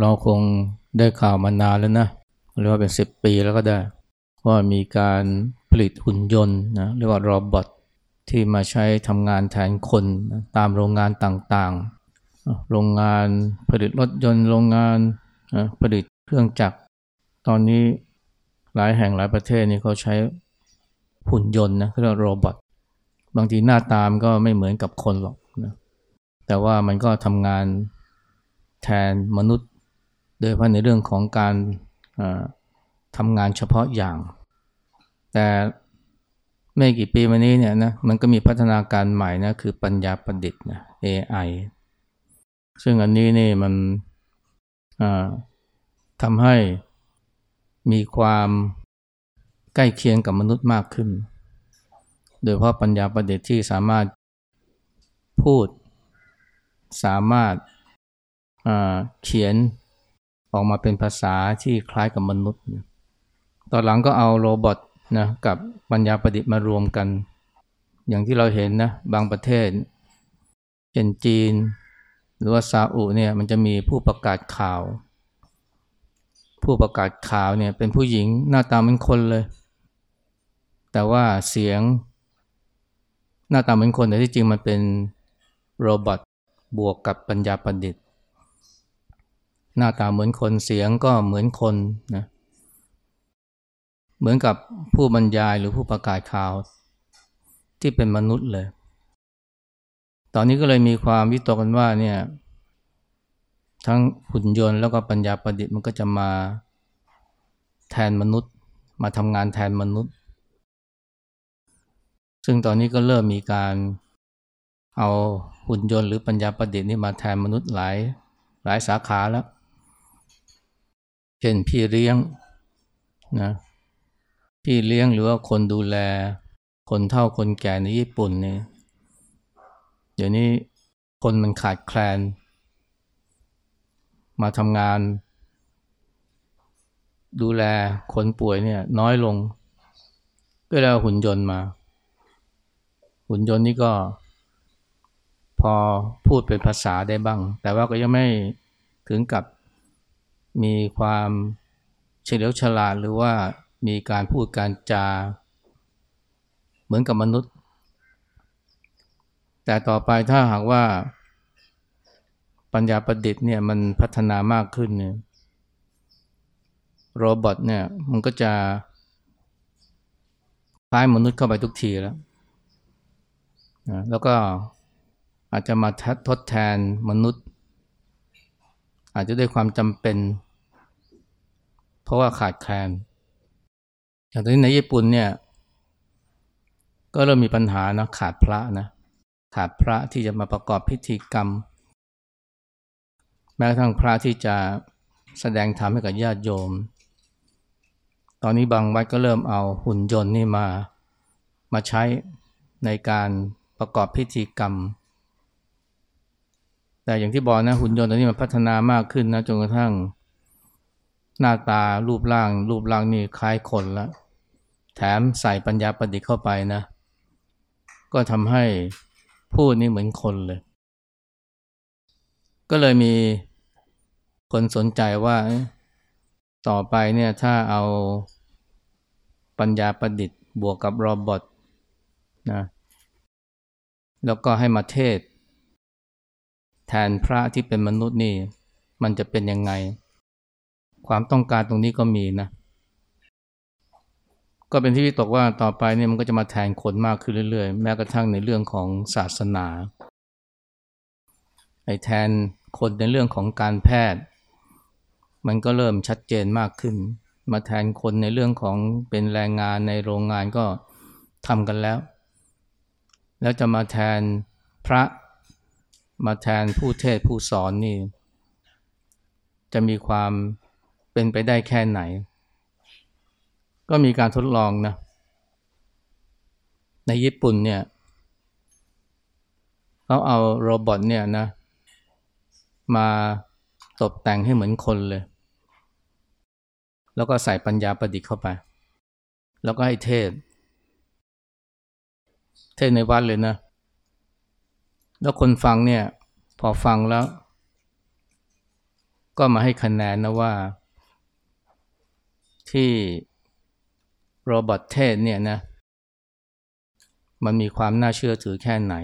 เราคงได้ข่าวมานานแล้วนะเรียกว่าเป็นสิบปีแล้วก็ได้ ว่ามีการผลิตหุ่นยนต์นะเรียกว่า robot ที่มาใช้ทำงานแทนคนนะตามโรงงานต่างๆ โรงงานผลิตรถยนต์ โรงงานผลิตเครื่องจักร ตอนนี้หลายแห่งหลายประเทศนี่เขาใช้หุ่นยนต์นะเรียกว่า robot บางทีหน้าตาก็ไม่เหมือนกับคนหรอกนะแต่ว่ามันก็ทำงาน แทนมนุษย์ โดยเฉพาะในเรื่องของการทำงานเฉพาะอย่าง แต่ไม่กี่ปีมานี้เนี่ยนะมันก็มีพัฒนาการใหม่นะคือปัญญาประดิษฐ์นะ AI ซึ่งอันนี้นี่มันทำให้มีความใกล้เคียงกับมนุษย์มากขึ้น โดยเพราะปัญญาประดิษฐ์ที่สามารถพูด สามารถ เขียนออกมาเป็นภาษาที่คล้ายกับมนุษย์ ตอนหลังก็เอาโรบอทนะกับปัญญาประดิษฐ์มารวมกัน อย่างที่เราเห็นนะบางประเทศ เช่นจีน หรือว่าซาอุเนี่ยมันจะมีผู้ประกาศข่าว ผู้ประกาศข่าวเนี่ยเป็นผู้หญิงหน้าตาเหมือนคนเลย แต่ว่าเสียงหน้าตาเหมือนคนแต่ที่จริงมันเป็นโรบอทบวกกับปัญญาประดิษฐ์ หน้าตาเหมือนคนเสียงก็เหมือนคนนะเหมือนกับผู้บรรยายหรือผู้ประกาศข่าวที่เป็นมนุษย์เลย ตอนนี้ก็เลยมีความวิตกกันว่าเนี่ยทั้งหุ่นยนต์แล้วก็ปัญญาประดิษฐ์มันก็จะมาแทนมนุษย์ มาทำงานแทนมนุษย์ ซึ่งตอนนี้ก็เริ่มมีการเอาหุ่นยนต์หรือปัญญาประดิษฐ์นี่มาแทนมนุษย์หลายหลายสาขาแล้ว เช่นพี่เลี้ยงนะพี่เลี้ยงหรือว่าคนดูแล คนเฒ่าคนแก่ในญี่ปุ่นเนี่ยเดี๋ยวนี้คนมันขาดแคลน มาทำงาน ดูแลคนป่วยเนี่ยน้อยลง ก็แล้วหุ่นยนต์มา หุ่นยนต์นี่ก็ พอพูดเป็นภาษาได้บ้าง แต่ว่าก็ยังไม่ถึงกับ มีความเฉลียวฉลาดหรือว่ามีการพูดการจา เหมือนกับมนุษย์ แต่ต่อไปถ้าหากว่าปัญญาประดิษฐ์เนี่ยมันพัฒนามากขึ้นเนี่ยโรบอทเนี่ยมันก็จะคล้ายมนุษย์เข้าไปทุกทีแล้วนะแล้วก็อาจจะมาทดแทนมนุษย์ อาจจะด้วยความจำเป็น เพราะว่าขาดแคลนอย่างตอนนี้ในญี่ปุ่นเนี่ยก็เริ่มมีปัญหานะขาดพระนะขาดพระที่จะมาประกอบพิธีกรรม แม้กระทั่งพระที่จะแสดงธรรมให้กับญาติโยม ตอนนี้บางวัดก็เริ่มเอาหุ่นยนต์นี่มามาใช้ในการประกอบพิธีกรรม แต่อย่างที่บอกนะหุ่นยนต์ตอนนี้มันพัฒนามากขึ้นนะจนกระทั่ง หน้าตารูปร่าง รูปร่างนี่คล้ายคนละ แถมใส่ปัญญาประดิษฐ์เข้าไปนะ ก็ทำให้พูดนี่เหมือนคนเลย ก็เลยมีคนสนใจว่าต่อไปเนี่ยถ้าเอาปัญญาประดิษฐ์บวกกับโรบอทนะแล้วก็ให้มาเทศ แทนพระที่เป็นมนุษย์นี่ มันจะเป็นยังไง ความต้องการตรงนี้ก็มีนะ ก็เป็นที่วิตกว่าต่อไปเนี่ยมันก็จะมาแทนคนมากขึ้นเรื่อยๆ แม้กระทั่งในเรื่องของศาสนาไอ้แทนคนในเรื่องของการแพทย์ มันก็เริ่มชัดเจนมากขึ้น มาแทนคนในเรื่องของเป็นแรงงานในโรงงานก็ทำกันแล้ว แล้วจะมาแทนพระมาแทนผู้เทศผู้สอนนี่ จะมีความ เป็นไปได้แค่ไหน ก็มีการทดลองนะ ในญี่ปุ่นเนี่ยเขาเอาโรบอทเนี่ยนะ มาตกแต่งให้เหมือนคนเลย แล้วก็ใส่ปัญญาประดิษฐ์เข้าไป แล้วก็ให้เทศ เทศในวัดเลยนะ แล้วคนฟังเนี่ย พอฟังแล้ว ก็มาให้คะแนนนะว่า ที่โรบอทเทศเนี่ยนะมันมีความน่าเชื่อถือแค่ไหน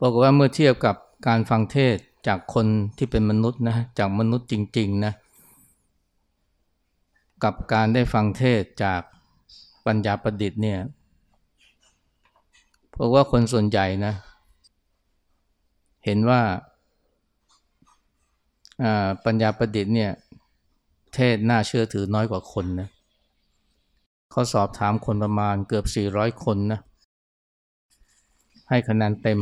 บอกว่าเมื่อเทียบกับการฟังเทศจากคนที่เป็นมนุษย์นะจากมนุษย์จริงๆนะกับการได้ฟังเทศจากปัญญาประดิษฐ์เนี่ยเพราะว่าคนส่วนใหญ่นะ เห็นว่าปัญญาประดิษฐ์เนี่ย เทศน่าเชื่อถือน้อยกว่าคนนะเขาสอบถามคนประมาณเกือบ 400 คนนะ ให้คะแนนเต็ม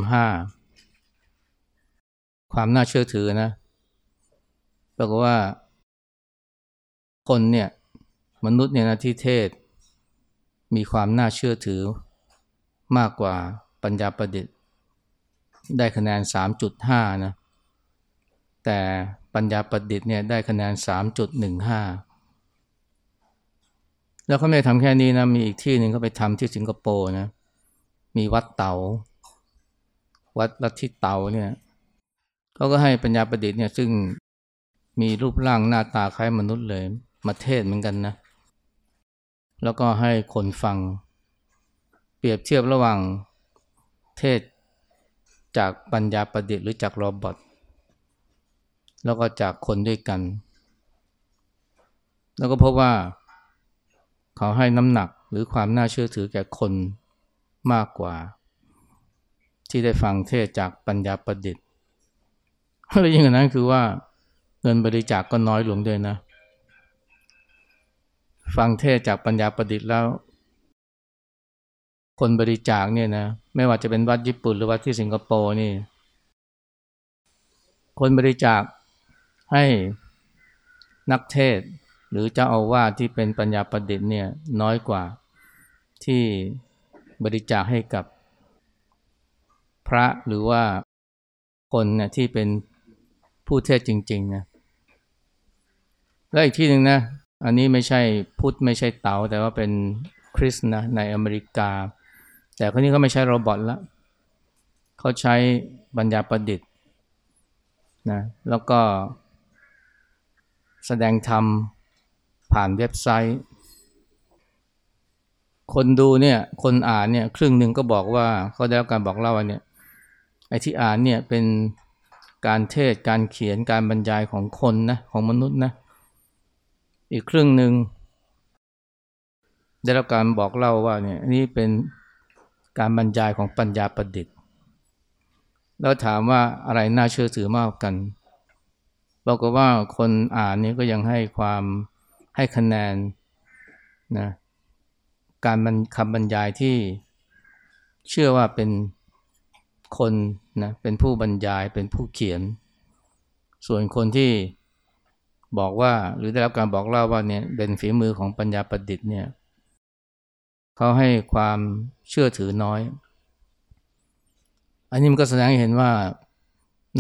5 ความน่าเชื่อถือนะปรากว่า คนเนี่ย มนุษย์เนี่ยนะที่เทศ มีความน่าเชื่อถือมากกว่าปัญญาประดิษฐ์ ได้คะแนน 3.5 นะ แต่ปัญญาประดิษฐ์เนี่ยได้คะแนน 3.15 แล้วเขาไม่ทำแค่นี้นะ มีอีกที่หนึ่งเขาไปทำที่สิงคโปร์นะ มีวัดเตา๋า วัดลัทธิเต๋าเนี่ยเขาก็ให้ปัญญาประดิษฐ์เนี่ยซึ่งมีรูปร่างหน้าตาคล้ายมนุษย์เลยมาเทศเหมือนกันนะ แล้วก็ให้คนฟัง เปรียบเทียบระหว่างเทศจากปัญญาประดิษฐ์หรือจากโรบอท แล้วก็จากคนด้วยกัน แล้วก็พบว่าเขาให้น้ำหนักหรือความน่าเชื่อถือแก่คนมากกว่า ที่ได้ฟังเทศจากปัญญาประดิษฐ์และยิ่งกว่านั้นคือว่าเงินบริจาคกก็น้อยลงด้วยนะ ฟังเทศจากปัญญาประดิษฐ์แล้ว คนบริจาคเนี่ยนะไม่ว่าจะเป็นวัดญี่ปุ่นหรือวัดที่สิงคโปร์นี่ คนบริจาค ให้นักเทศหรือเจ้าอาวาสที่เป็นปัญญาประดิษฐ์เนี่ยน้อยกว่าที่บริจาคให้กับพระหรือว่าคนเนี่ยที่เป็นผู้เทศจริงๆนะและอีกที่หนึ่งนะ อันนี้ไม่ใช่พุทธไม่ใช่เต๋าแต่ว่าเป็นคริสนะในอเมริกา แต่คนนี้เขาไม่ใช้โรบอทละเขาใช้ปัญญาประดิษฐ์นะแล้วก็ แสดงธรรมผ่านเว็บไซต์ คนดูเนี่ยคนอ่านเนี่ยครึ่งหนึ่งก็บอกว่าเขาได้รับการบอกเล่าว่าเนี่ยไอ้ที่อ่านเนี่ยเป็นการเทศการเขียนการบรรยายของคนนะของมนุษย์นะอีกครึ่งหนึ่งได้รับการบอกเล่าว่าเนี่ยนี่เป็นการบรรยายของปัญญาประดิษฐ์ แล้วถามว่าอะไรน่าเชื่อถือมากกัน บอกว่าคนอ่านนี้ก็ยังให้ความให้คะแนนนะการคำบรรยายที่เชื่อว่าเป็นคนนะเป็นผู้บรรยายเป็นผู้เขียน ส่วนคนที่บอกว่าหรือได้รับการบอกเล่าว่าเนี่ยเป็นฝีมือของปัญญาประดิษฐ์เนี่ยเขาให้ความเชื่อถือน้อย อันนี้มันก็แสดงให้เห็นว่า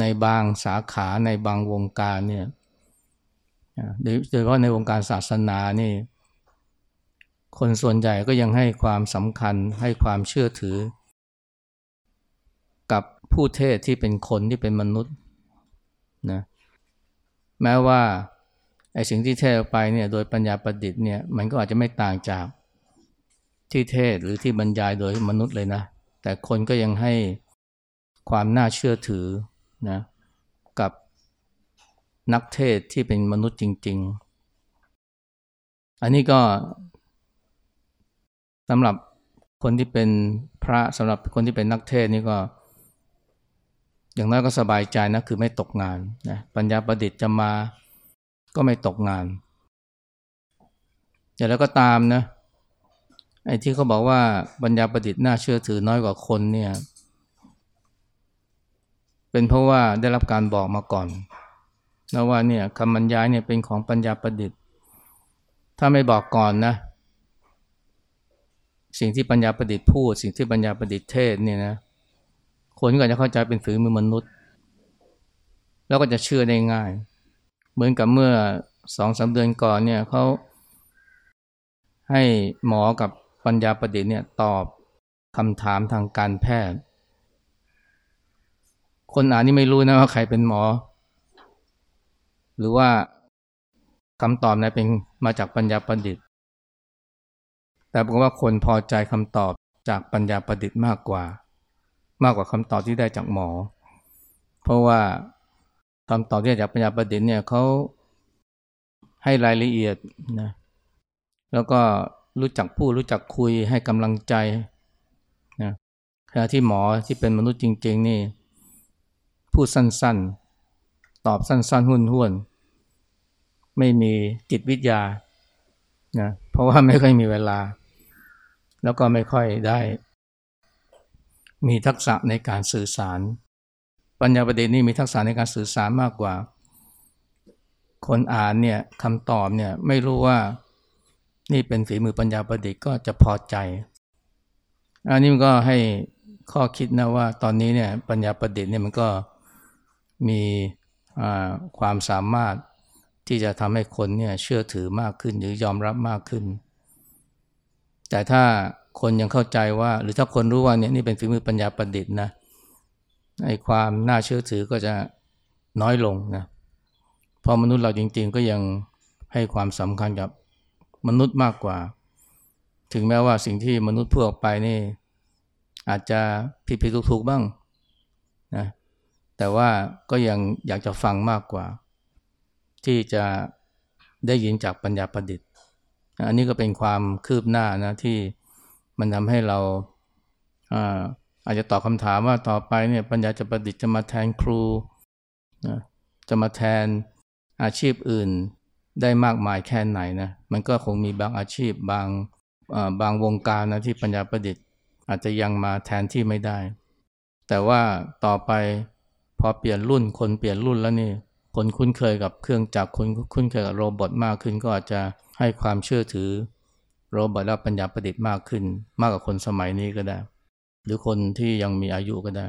ในบางสาขาในบางวงการเนี่ยโดยเฉพาะในวงการศาสนานี่ คนส่วนใหญ่ก็ยังให้ความสำคัญให้ความเชื่อถือ กับผู้เทศที่เป็นคนที่เป็นมนุษย์นะแม้ว่าไอ้สิ่งที่เทศไปเนี่ยโดยปัญญาประดิษฐ์เนี่ยมันก็อาจจะไม่ต่างจากที่เทศหรือที่บรรยายโดยมนุษย์เลยนะ แต่คนก็ยังให้ความน่าเชื่อถือ นะกับนักเทศที่เป็นมนุษย์จริง ๆ อันนี้ก็สำหรับคนที่เป็นพระสำหรับคนที่เป็นนักเทศนี่ก็ อย่างน้อยก็สบายใจนะคือไม่ตกงานนะปัญญาประดิษฐ์จะมาก็ไม่ตกงานอย่างแล้วก็ตามนะไอ้ที่เขาบอกว่าปัญญาประดิษฐ์น่าเชื่อถือน้อยกว่าคนเนี่ย เป็นเพราะว่าได้รับการบอกมาก่อนนะว่าเนี่ยคำบรรยายเนี่ยเป็นของปัญญาประดิษฐ์ ถ้าไม่บอกก่อนนะ สิ่งที่ปัญญาประดิษฐ์พูด สิ่งที่ปัญญาประดิษฐ์เทศเนี่ยนะคนก็จะเข้าใจเป็นฝีมือมนุษย์ แล้วก็จะเชื่อได้ง่าย เหมือนกับเมื่อสองสาเดือนก่อนเนี่ยเขาให้หมอกับปัญญาประดิษฐ์เนี่ยตอบคำถามทางการแพทย์ คนอ่านนี่ไม่รู้นะว่าใครเป็นหมอ หรือว่าคำตอบนั้นเป็นมาจากปัญญาประดิษฐ์ แต่ผมว่าคนพอใจคำตอบจากปัญญาประดิษฐ์มากกว่า มากกว่าคำตอบที่ได้จากหมอ เพราะว่าคำตอบที่ได้จากปัญญาประดิษฐ์เนี่ยเขาให้รายละเอียดนะแล้วก็รู้จักพูดรู้จักคุยให้กำลังใจนะขณะที่หมอที่เป็นมนุษย์จริง ๆ นี่ พูดสั้นๆ ตอบสั้นๆ ห้วนๆ ไม่มีจิตวิทยานะเพราะว่าไม่ค่อยมีเวลา แล้วก็ไม่ค่อยได้ มีทักษะในการสื่อสาร ปัญญาประเด็นนี่มีทักษะในการสื่อสารมากกว่า คนอ่านเนี่ยคำตอบเนี่ยไม่รู้ว่านี่เป็นฝีมือปัญญาประดิษฐ์ก็จะพอใจ อันนี้มันก็ให้ข้อคิดนะว่าตอนนี้เนี่ยปัญญาประดิษฐ์เนี่ยมันก็ มีความสามารถที่จะทำให้คนเนี่ยเชื่อถือมากขึ้นหรือยอมรับมากขึ้น แต่ถ้าคนยังเข้าใจว่า หรือถ้าคนรู้ว่าเนี่ยนี่เป็นฝีมือปัญญาประดิษฐ์นะไอ้ความน่าเชื่อถือก็จะน้อยลงนะเพราะมนุษย์เราจริง ๆ ก็ยังให้ความสำคัญกับมนุษย์มากกว่า ถึงแม้ว่าสิ่งที่มนุษย์พูดออกไปนี่อาจจะผิดผิดถูกๆบ้างนะ แต่ว่าก็ยังอยากจะฟังมากกว่า ที่จะได้ยินจากปัญญาประดิษฐ์ อันนี้ก็เป็นความคืบหน้านะที่มันทำให้เราอาอาจจะตอบคำถามว่าต่อไปเนี่ยปัญญาจะประดิษฐ์จะมาแทนครูนะจะมาแทนอาชีพอื่นได้มากมายแค่ไหนนะมันก็คงมีบางอาชีพบางบางวงการนะที่ปัญญาประดิษฐ์อาจจะยังมาแทนที่ไม่ได้ แต่ว่าต่อไป พอเปลี่ยนรุ่นคนเปลี่ยนรุ่นแล้วนี่คนคุ้นเคยกับเครื่องจักรคนคุ้นเคยกับโรบอทมากขึ้น ก็อาจจะให้ความเชื่อถือโรบอทและปัญญาประดิษฐ์มากขึ้น มากกว่าคนสมัยนี้ก็ได้ หรือคนที่ยังมีอายุก็ได้